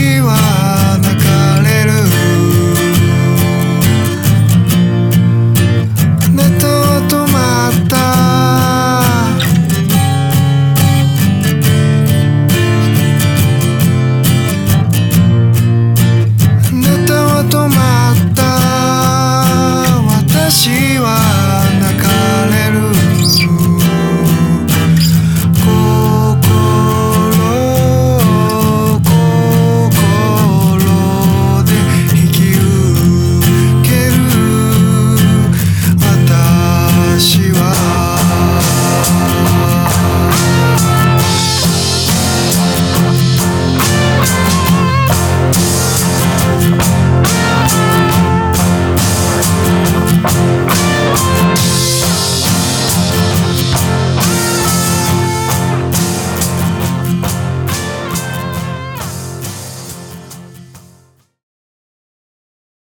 you are.